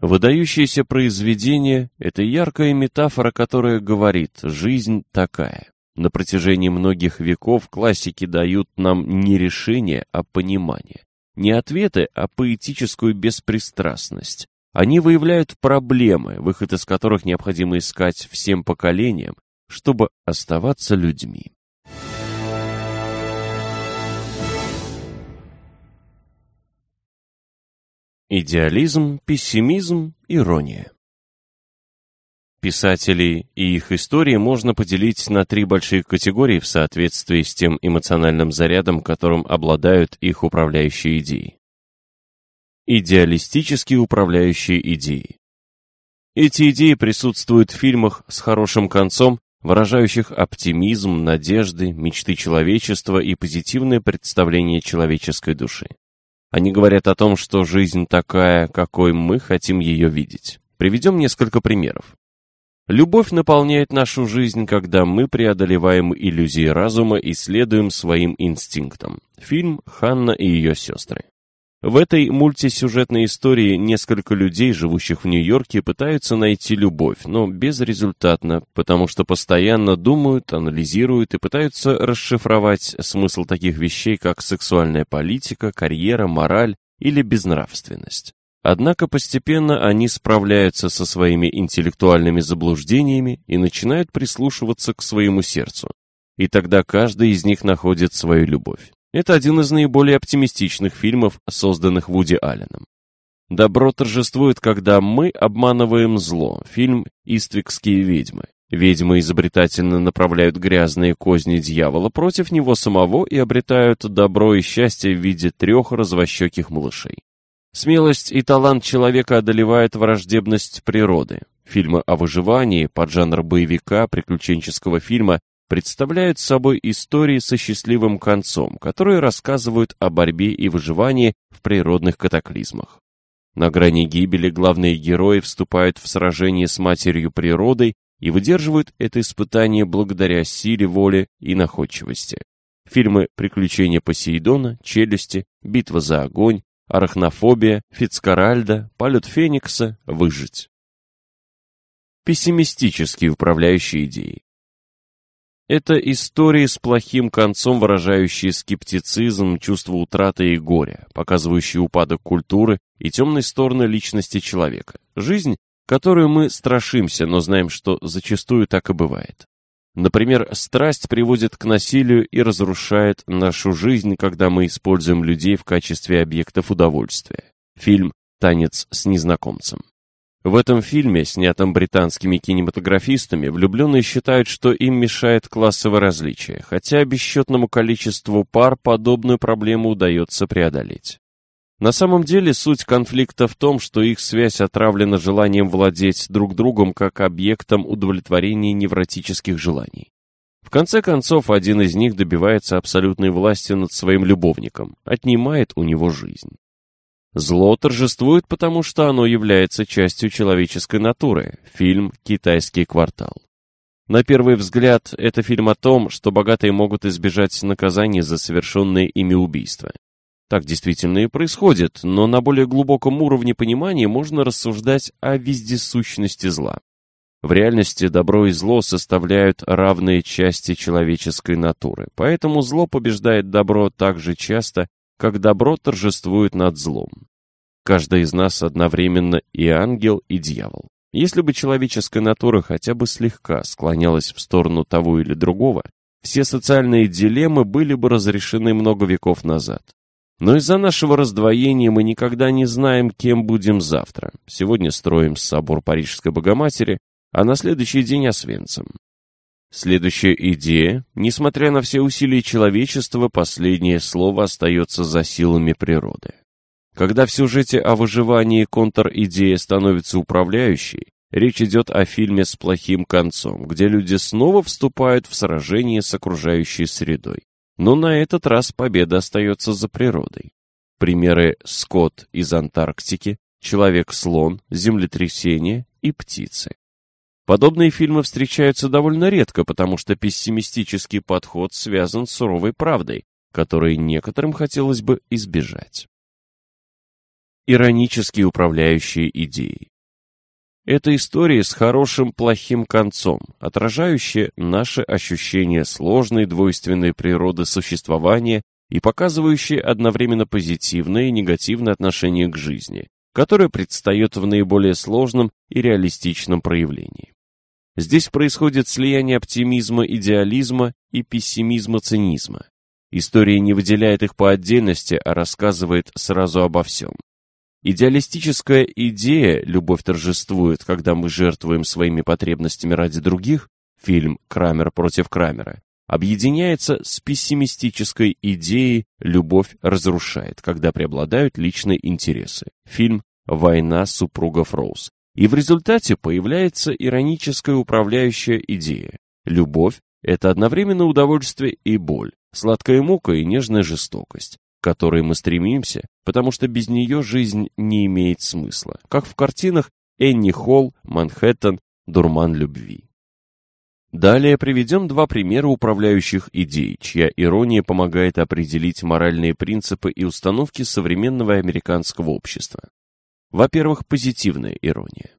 Выдающееся произведение – это яркая метафора, которая говорит «жизнь такая». На протяжении многих веков классики дают нам не решение, а понимание. Не ответы, а поэтическую беспристрастность. Они выявляют проблемы, выход из которых необходимо искать всем поколениям, чтобы оставаться людьми. Идеализм, пессимизм, ирония. Писателей и их истории можно поделить на три большие категории в соответствии с тем эмоциональным зарядом, которым обладают их управляющие идеи. Идеалистические управляющие идеи. Эти идеи присутствуют в фильмах с хорошим концом, выражающих оптимизм, надежды, мечты человечества и позитивное представление человеческой души. Они говорят о том, что жизнь такая, какой мы хотим ее видеть. Приведем несколько примеров. Любовь наполняет нашу жизнь, когда мы преодолеваем иллюзии разума и следуем своим инстинктам. Фильм «Ханна и ее сестры». В этой мультисюжетной истории несколько людей, живущих в Нью-Йорке, пытаются найти любовь, но безрезультатно, потому что постоянно думают, анализируют и пытаются расшифровать смысл таких вещей, как сексуальная политика, карьера, мораль или безнравственность. Однако постепенно они справляются со своими интеллектуальными заблуждениями и начинают прислушиваться к своему сердцу. И тогда каждый из них находит свою любовь. Это один из наиболее оптимистичных фильмов, созданных Вуди Алленом. Добро торжествует, когда мы обманываем зло. Фильм «Иствикские ведьмы». Ведьмы изобретательно направляют грязные козни дьявола против него самого и обретают добро и счастье в виде трех развощеких малышей. Смелость и талант человека одолевают враждебность природы. Фильмы о выживании, под жанр боевика, приключенческого фильма представляют собой истории со счастливым концом, которые рассказывают о борьбе и выживании в природных катаклизмах. На грани гибели главные герои вступают в сражение с матерью природой и выдерживают это испытание благодаря силе воли и находчивости. Фильмы «Приключения Посейдона», «Челюсти», «Битва за огонь», «Арахнофобия», «Фицкаральда», «Полет Феникса», «Выжить». Пессимистические управляющие идеи. Это истории с плохим концом, выражающие скептицизм, чувство утраты и горя, показывающие упадок культуры и темные стороны личности человека. Жизнь, которую мы страшимся, но знаем, что зачастую так и бывает. Например, страсть приводит к насилию и разрушает нашу жизнь, когда мы используем людей в качестве объектов удовольствия. Фильм «Танец с незнакомцем». В этом фильме, снятом британскими кинематографистами, влюбленные считают, что им мешает классовое различие, хотя бесчетному количеству пар подобную проблему удается преодолеть. На самом деле суть конфликта в том, что их связь отравлена желанием владеть друг другом как объектом удовлетворения невротических желаний. В конце концов, один из них добивается абсолютной власти над своим любовником, отнимает у него жизнь. Зло торжествует, потому что оно является частью человеческой натуры. Фильм «Китайский квартал». На первый взгляд, это фильм о том, что богатые могут избежать наказания за совершенные ими убийства. Так действительно и происходит, но на более глубоком уровне понимания можно рассуждать о вездесущности зла. В реальности добро и зло составляют равные части человеческой натуры, поэтому зло побеждает добро так же часто, как добро торжествует над злом. Каждый из нас одновременно и ангел, и дьявол. Если бы человеческая натура хотя бы слегка склонялась в сторону того или другого, все социальные дилеммы были бы разрешены много веков назад. Но из-за нашего раздвоения мы никогда не знаем, кем будем завтра. Сегодня строим собор Парижской Богоматери, а на следующий день Освенцим. Следующая идея, несмотря на все усилия человечества, последнее слово остается за силами природы. Когда в сюжете о выживании контр-идея становится управляющей, речь идет о фильме с плохим концом, где люди снова вступают в сражение с окружающей средой. Но на этот раз победа остается за природой. Примеры «Скот» из Антарктики, «Человек-слон», «Землетрясение» и «Птицы». Подобные фильмы встречаются довольно редко, потому что пессимистический подход связан с суровой правдой, которой некоторым хотелось бы избежать иронически управляющие идеей. Это история с хорошим плохим концом, отражающая наше ощущение сложной двойственной природы существования и показывающая одновременно позитивное и негативное отношение к жизни, которое предстает в наиболее сложном и реалистичном проявлении. Здесь происходит слияние оптимизма, идеализма и пессимизма, цинизма. История не выделяет их по отдельности, а рассказывает сразу обо всем. Идеалистическая идея «любовь торжествует, когда мы жертвуем своими потребностями ради других» фильм «Крамер против Крамера» объединяется с пессимистической идеей «любовь разрушает, когда преобладают личные интересы» фильм «Война супругов Роуз». И в результате появляется ироническая управляющая идея. Любовь – это одновременно удовольствие и боль, сладкая мука и нежная жестокость которой мы стремимся, потому что без нее жизнь не имеет смысла, как в картинах Энни Холл, Манхэттен, Дурман любви. Далее приведем два примера управляющих идей, чья ирония помогает определить моральные принципы и установки современного американского общества. Во-первых, позитивная ирония.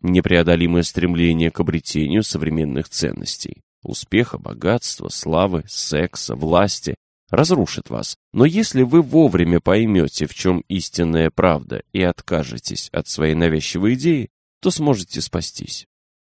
Непреодолимое стремление к обретению современных ценностей, успеха, богатства, славы, секса, власти, разрушит вас. Но если вы вовремя поймете, в чем истинная правда, и откажетесь от своей навязчивой идеи, то сможете спастись.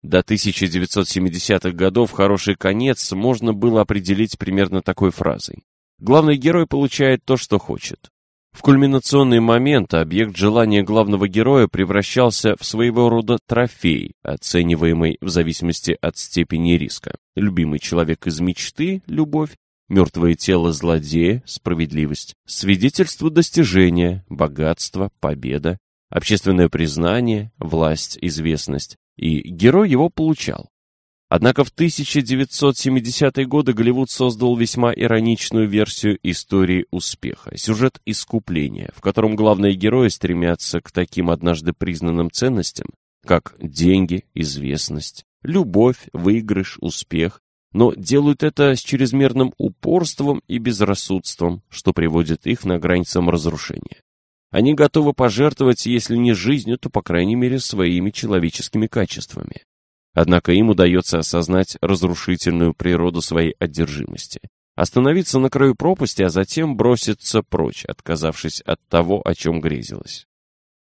До 1970-х годов хороший конец можно было определить примерно такой фразой. Главный герой получает то, что хочет. В кульминационный момент объект желания главного героя превращался в своего рода трофей, оцениваемый в зависимости от степени риска. Любимый человек из мечты – любовь, Мертвое тело злодея – справедливость. Свидетельство достижения, богатство, победа, общественное признание, власть, известность. И герой его получал. Однако в 1970-е годы Голливуд создал весьма ироничную версию истории успеха, сюжет искупления, в котором главные герои стремятся к таким однажды признанным ценностям, как деньги, известность, любовь, выигрыш, успех, но делают это с чрезмерным упорством и безрассудством, что приводит их на грань саморазрушения. Они готовы пожертвовать, если не жизнью, то, по крайней мере, своими человеческими качествами. Однако им удается осознать разрушительную природу своей одержимости, остановиться на краю пропасти, а затем броситься прочь, отказавшись от того, о чем грезилось.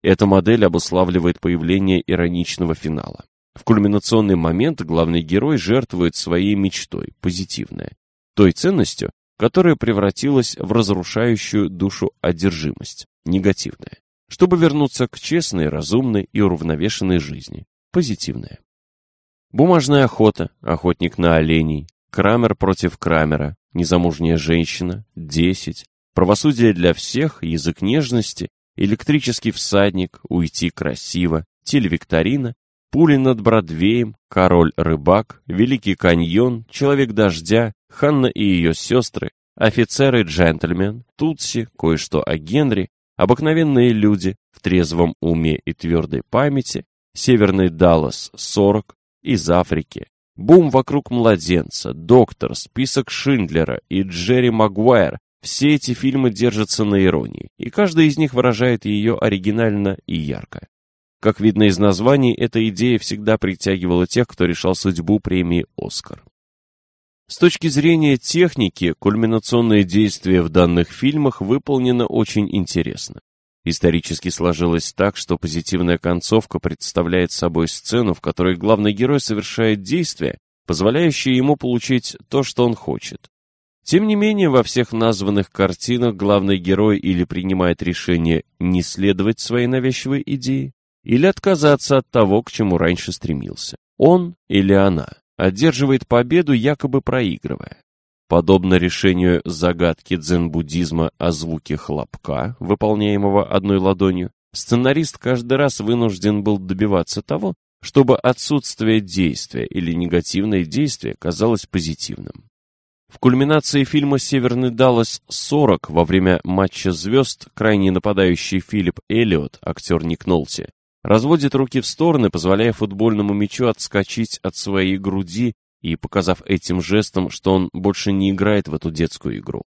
Эта модель обуславливает появление ироничного финала. В кульминационный момент главный герой жертвует своей мечтой, позитивной, той ценностью, которая превратилась в разрушающую душу одержимость, негативная, чтобы вернуться к честной, разумной и уравновешенной жизни, позитивная. Бумажная охота, охотник на оленей, Крамер против Крамера, незамужняя женщина, десять, правосудие для всех, язык нежности, электрический всадник, уйти красиво, телевикторина Пули над Бродвеем, Король-рыбак, Великий каньон, Человек дождя, Ханна и ее сестры, Офицеры-джентльмен, Тутси, кое-что о Генри, Обыкновенные люди, В трезвом уме и твердой памяти, Северный Даллас, 40, Из Африки, Бум вокруг младенца, Доктор, Список Шиндлера и Джерри Магуайр все эти фильмы держатся на иронии, и каждый из них выражает ее оригинально и ярко. Как видно из названий, эта идея всегда притягивала тех, кто решал судьбу премии «Оскар». С точки зрения техники, кульминационное действие в данных фильмах выполнено очень интересно. Исторически сложилось так, что позитивная концовка представляет собой сцену, в которой главный герой совершает действия, позволяющие ему получить то, что он хочет. Тем не менее, во всех названных картинах главный герой или принимает решение не следовать своей навязчивой идее, или отказаться от того, к чему раньше стремился. Он или она одерживает победу, якобы проигрывая. Подобно решению загадки дзен-буддизма о звуке хлопка, выполняемого одной ладонью, сценарист каждый раз вынужден был добиваться того, чтобы отсутствие действия или негативное действие казалось позитивным. В кульминации фильма «Северный Даллас 40» во время матча звезд крайне нападающий Филипп Эллиот, актер Ник Нолти, разводит руки в стороны, позволяя футбольному мячу отскочить от своей груди и показав этим жестом, что он больше не играет в эту детскую игру.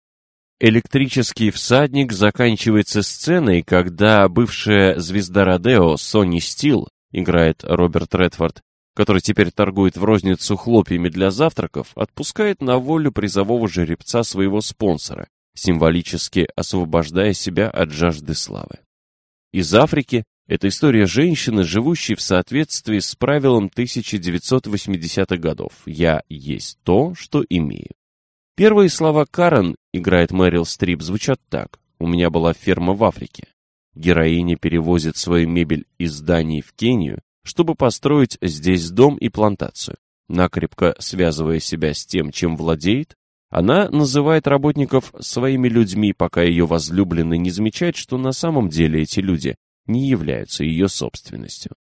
Электрический всадник заканчивается сценой, когда бывшая звезда Родео Сони Стил, играет Роберт Редфорд, который теперь торгует в розницу хлопьями для завтраков, отпускает на волю призового жеребца своего спонсора, символически освобождая себя от жажды славы. Из Африки это история женщины, живущей в соответствии с правилом 1980-х годов «Я есть то, что имею». Первые слова Карен, играет Мэрил Стрип, звучат так «У меня была ферма в Африке». Героиня перевозит свою мебель из зданий в Кению, чтобы построить здесь дом и плантацию. Накрепко связывая себя с тем, чем владеет, она называет работников своими людьми, пока ее возлюбленный не замечает, что на самом деле эти люди не являются ее собственностью.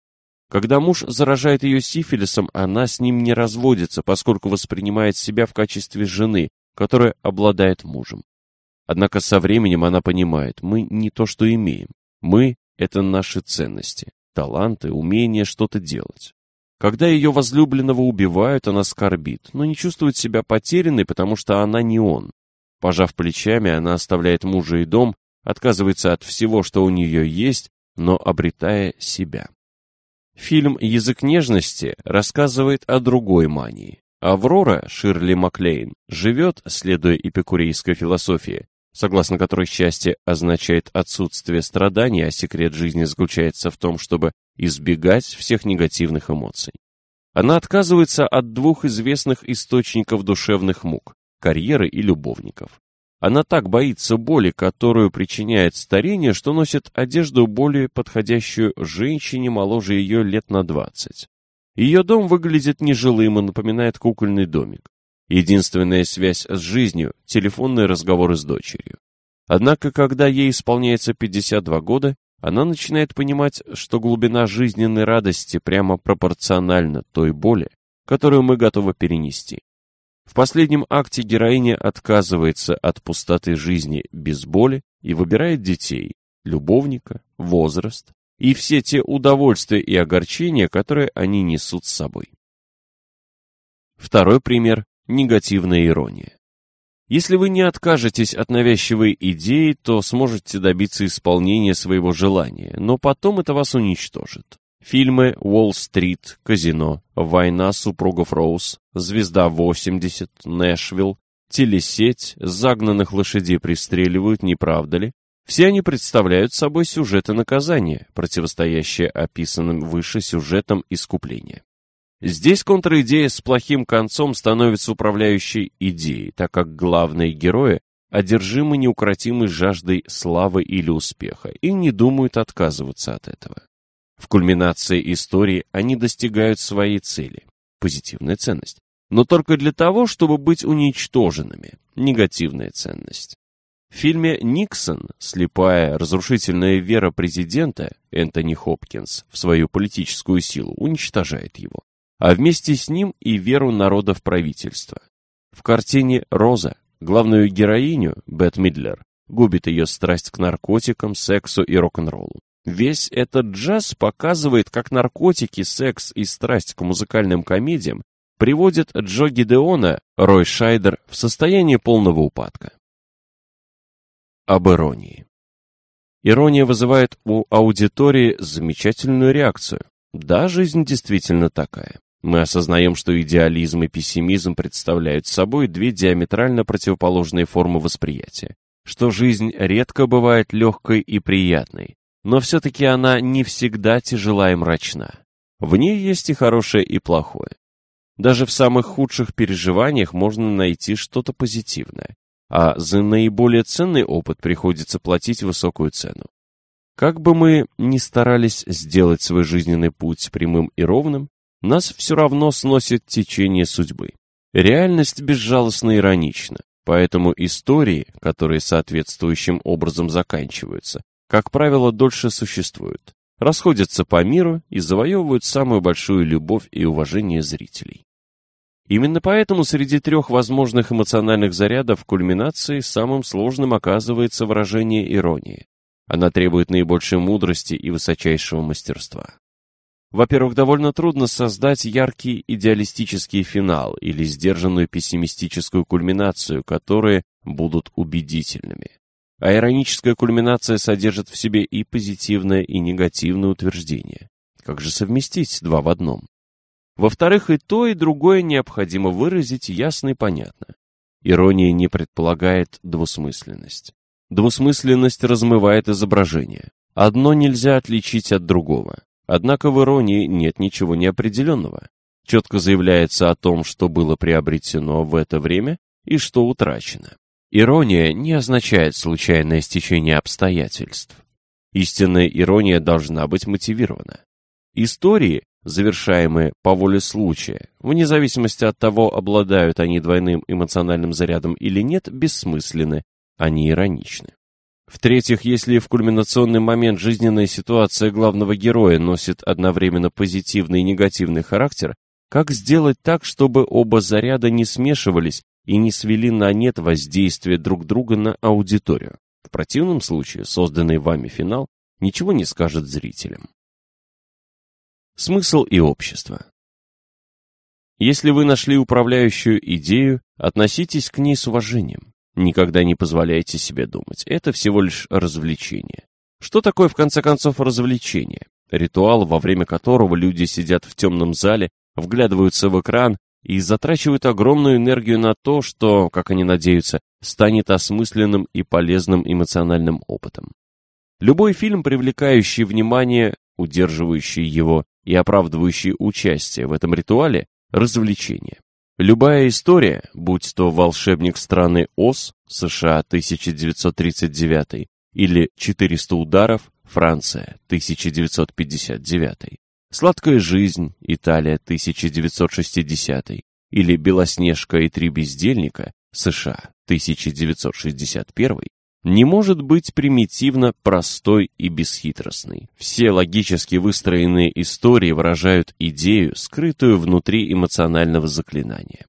Когда муж заражает ее сифилисом, она с ним не разводится, поскольку воспринимает себя в качестве жены, которая обладает мужем. Однако со временем она понимает, мы не то, что имеем. Мы — это наши ценности, таланты, умение что-то делать. Когда ее возлюбленного убивают, она скорбит, но не чувствует себя потерянной, потому что она не он. Пожав плечами, она оставляет мужа и дом, отказывается от всего, что у нее есть, но обретая себя. Фильм «Язык нежности» рассказывает о другой мании. Аврора, Ширли Маклейн, живет, следуя эпикурейской философии, согласно которой счастье означает отсутствие страданий, а секрет жизни заключается в том, чтобы избегать всех негативных эмоций. Она отказывается от двух известных источников душевных мук – карьеры и любовников. Она так боится боли, которую причиняет старение, что носит одежду более подходящую женщине моложе ее лет на двадцать. Ее дом выглядит нежилым и напоминает кукольный домик. Единственная связь с жизнью – телефонные разговоры с дочерью. Однако, когда ей исполняется 52 года, она начинает понимать, что глубина жизненной радости прямо пропорциональна той боли, которую мы готовы перенести. В последнем акте героиня отказывается от пустоты жизни без боли и выбирает детей, любовника, возраст и все те удовольствия и огорчения, которые они несут с собой. Второй пример – негативная ирония. Если вы не откажетесь от навязчивой идеи, то сможете добиться исполнения своего желания, но потом это вас уничтожит. Фильмы «Уолл-стрит», «Казино», «Война супругов Роуз», «Звезда-80», «Нэшвилл», «Телесеть», «Загнанных лошадей пристреливают», не правда ли? Все они представляют собой сюжеты наказания, противостоящие описанным выше сюжетам искупления. Здесь контр-идея с плохим концом становится управляющей идеей, так как главные герои одержимы неукротимой жаждой славы или успеха и не думают отказываться от этого. В кульминации истории они достигают своей цели – позитивная ценность, но только для того, чтобы быть уничтоженными – негативная ценность. В фильме «Никсон» слепая, разрушительная вера президента Энтони Хопкинс в свою политическую силу уничтожает его, а вместе с ним и веру народа в правительство. В картине «Роза» главную героиню, Бет Мидлер, губит ее страсть к наркотикам, сексу и рок-н-роллу. Весь этот джаз показывает, как наркотики, секс и страсть к музыкальным комедиям приводят Джо Гидеона, Рой Шайдер, в состояние полного упадка. Об иронии. Ирония вызывает у аудитории замечательную реакцию. Да, жизнь действительно такая. Мы осознаем, что идеализм и пессимизм представляют собой две диаметрально противоположные формы восприятия, что жизнь редко бывает легкой и приятной, но все-таки она не всегда тяжела и мрачна. В ней есть и хорошее, и плохое. Даже в самых худших переживаниях можно найти что-то позитивное, а за наиболее ценный опыт приходится платить высокую цену. Как бы мы ни старались сделать свой жизненный путь прямым и ровным, нас все равно сносит течение судьбы. Реальность безжалостно иронична, поэтому истории, которые соответствующим образом заканчиваются, как правило, дольше существуют, расходятся по миру и завоевывают самую большую любовь и уважение зрителей. Именно поэтому среди трех возможных эмоциональных зарядов кульминации самым сложным оказывается выражение иронии. Она требует наибольшей мудрости и высочайшего мастерства. Во-первых, довольно трудно создать яркий идеалистический финал или сдержанную пессимистическую кульминацию, которые будут убедительными. А ироническая кульминация содержит в себе и позитивное, и негативное утверждение. Как же совместить два в одном? Во-вторых, и то, и другое необходимо выразить ясно и понятно. Ирония не предполагает двусмысленность. Двусмысленность размывает изображение. Одно нельзя отличить от другого. Однако в иронии нет ничего неопределенного. Четко заявляется о том, что было приобретено в это время и что утрачено. Ирония не означает случайное стечение обстоятельств. Истинная ирония должна быть мотивирована. Истории, завершаемые по воле случая, вне зависимости от того, обладают они двойным эмоциональным зарядом или нет, бессмысленны, они ироничны. В-третьих, если в кульминационный момент жизненная ситуация главного героя носит одновременно позитивный и негативный характер, как сделать так, чтобы оба заряда не смешивались и не свели на нет воздействие друг друга на аудиторию? В противном случае созданный вами финал ничего не скажет зрителям. Смысл и общество Если вы нашли управляющую идею, относитесь к ней с уважением. Никогда не позволяйте себе думать. Это всего лишь развлечение. Что такое, в конце концов, развлечение? Ритуал, во время которого люди сидят в темном зале, вглядываются в экран и затрачивают огромную энергию на то, что, как они надеются, станет осмысленным и полезным эмоциональным опытом. Любой фильм, привлекающий внимание, удерживающий его и оправдывающий участие в этом ритуале – развлечение. Любая история, будь то «Волшебник страны Оз», США, 1939, или «400 ударов», Франция, 1959, «Сладкая жизнь», Италия, 1960, или «Белоснежка и три бездельника», США, 1961, не может быть примитивно простой и бесхитростной. Все логически выстроенные истории выражают идею, скрытую внутри эмоционального заклинания.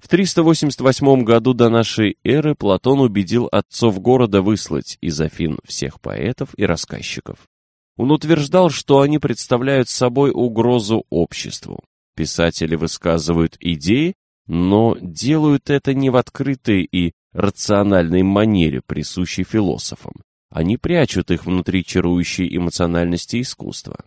В 388 году до нашей эры Платон убедил отцов города выслать из Афин всех поэтов и рассказчиков. Он утверждал, что они представляют собой угрозу обществу. Писатели высказывают идеи, но делают это не в открытой и рациональной манере, присущей философам. Они прячут их внутри чарующей эмоциональности искусства.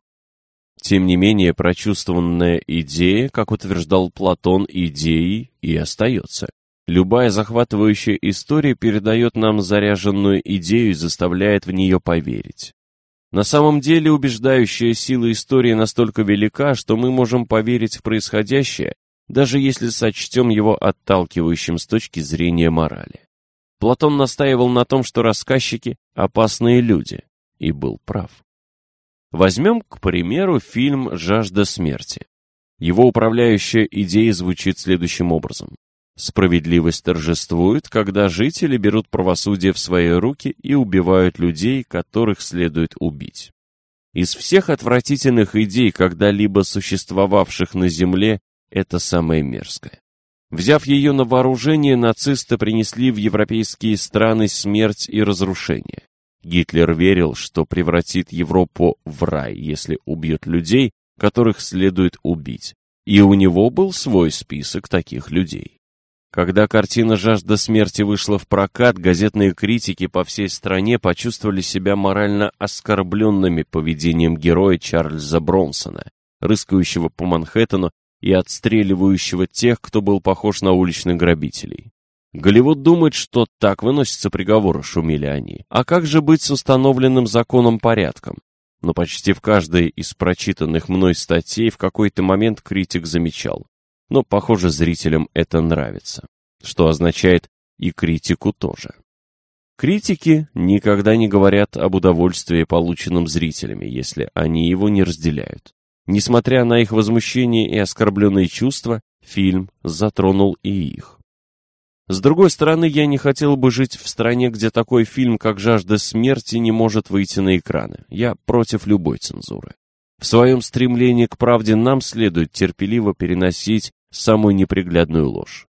Тем не менее, прочувствованная идея, как утверждал Платон, идеей и остается. Любая захватывающая история передает нам заряженную идею и заставляет в нее поверить. На самом деле убеждающая сила истории настолько велика, что мы можем поверить в происходящее, даже если сочтем его отталкивающим с точки зрения морали. Платон настаивал на том, что рассказчики – опасные люди, и был прав. Возьмем, к примеру, фильм «Жажда смерти». Его управляющая идея звучит следующим образом. Справедливость торжествует, когда жители берут правосудие в свои руки и убивают людей, которых следует убить. Из всех отвратительных идей, когда-либо существовавших на Земле, это самое мерзкое. Взяв ее на вооружение, нацисты принесли в европейские страны смерть и разрушение. Гитлер верил, что превратит Европу в рай, если убьет людей, которых следует убить. И у него был свой список таких людей. Когда картина «Жажда смерти» вышла в прокат, газетные критики по всей стране почувствовали себя морально оскорбленными поведением героя Чарльза Бронсона, рыскающего по Манхэттену и отстреливающего тех, кто был похож на уличных грабителей. Голливуд думает, что так выносятся приговоры, шумели они. А как же быть с установленным законом порядком? Но почти в каждой из прочитанных мной статей в какой-то момент критик замечал. Но, похоже, зрителям это нравится. Что означает и критику тоже. Критики никогда не говорят об удовольствии, полученном зрителями, если они его не разделяют. Несмотря на их возмущение и оскорбленные чувства, фильм затронул и их. С другой стороны, я не хотел бы жить в стране, где такой фильм, как «Жажда смерти», не может выйти на экраны. Я против любой цензуры. В своем стремлении к правде нам следует терпеливо переносить самую неприглядную ложь.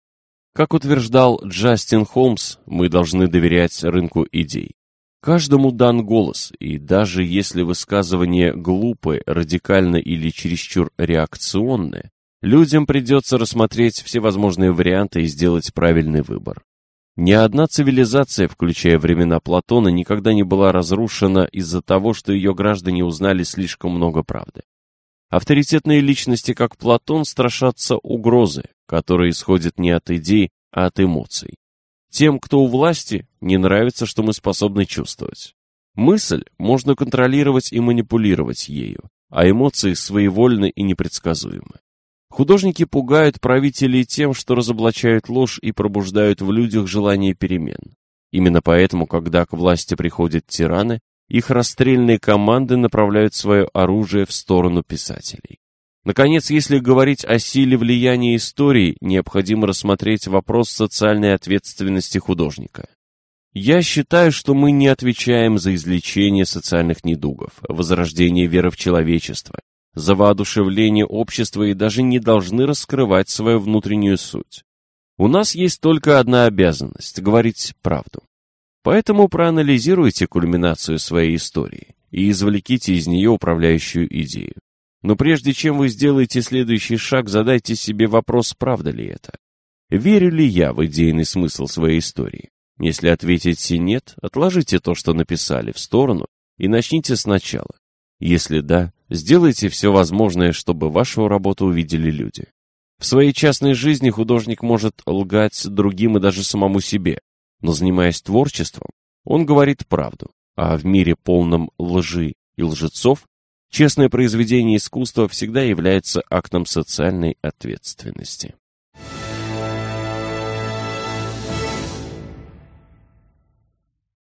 Как утверждал Джастин Холмс, мы должны доверять рынку идей. Каждому дан голос, и даже если высказывание глупое, радикально или чересчур реакционное, Людям придется рассмотреть все возможные варианты и сделать правильный выбор. Ни одна цивилизация, включая времена Платона, никогда не была разрушена из-за того, что ее граждане узнали слишком много правды. Авторитетные личности, как Платон, страшатся угрозы, которые исходят не от идей, а от эмоций. Тем, кто у власти, не нравится, что мы способны чувствовать. Мысль можно контролировать и манипулировать ею, а эмоции своевольны и непредсказуемы. Художники пугают правителей тем, что разоблачают ложь и пробуждают в людях желание перемен. Именно поэтому, когда к власти приходят тираны, их расстрельные команды направляют свое оружие в сторону писателей. Наконец, если говорить о силе влияния истории, необходимо рассмотреть вопрос социальной ответственности художника. Я считаю, что мы не отвечаем за излечение социальных недугов, возрождение веры в человечество, за воодушевление общества и даже не должны раскрывать свою внутреннюю суть. У нас есть только одна обязанность – говорить правду. Поэтому проанализируйте кульминацию своей истории и извлеките из нее управляющую идею. Но прежде чем вы сделаете следующий шаг, задайте себе вопрос, правда ли это. Верю ли я в идейный смысл своей истории? Если ответите «нет», отложите то, что написали, в сторону и начните сначала. Если да, сделайте все возможное, чтобы вашу работу увидели люди. В своей частной жизни художник может лгать другим и даже самому себе, но занимаясь творчеством, он говорит правду, а в мире полном лжи и лжецов честное произведение искусства всегда является актом социальной ответственности.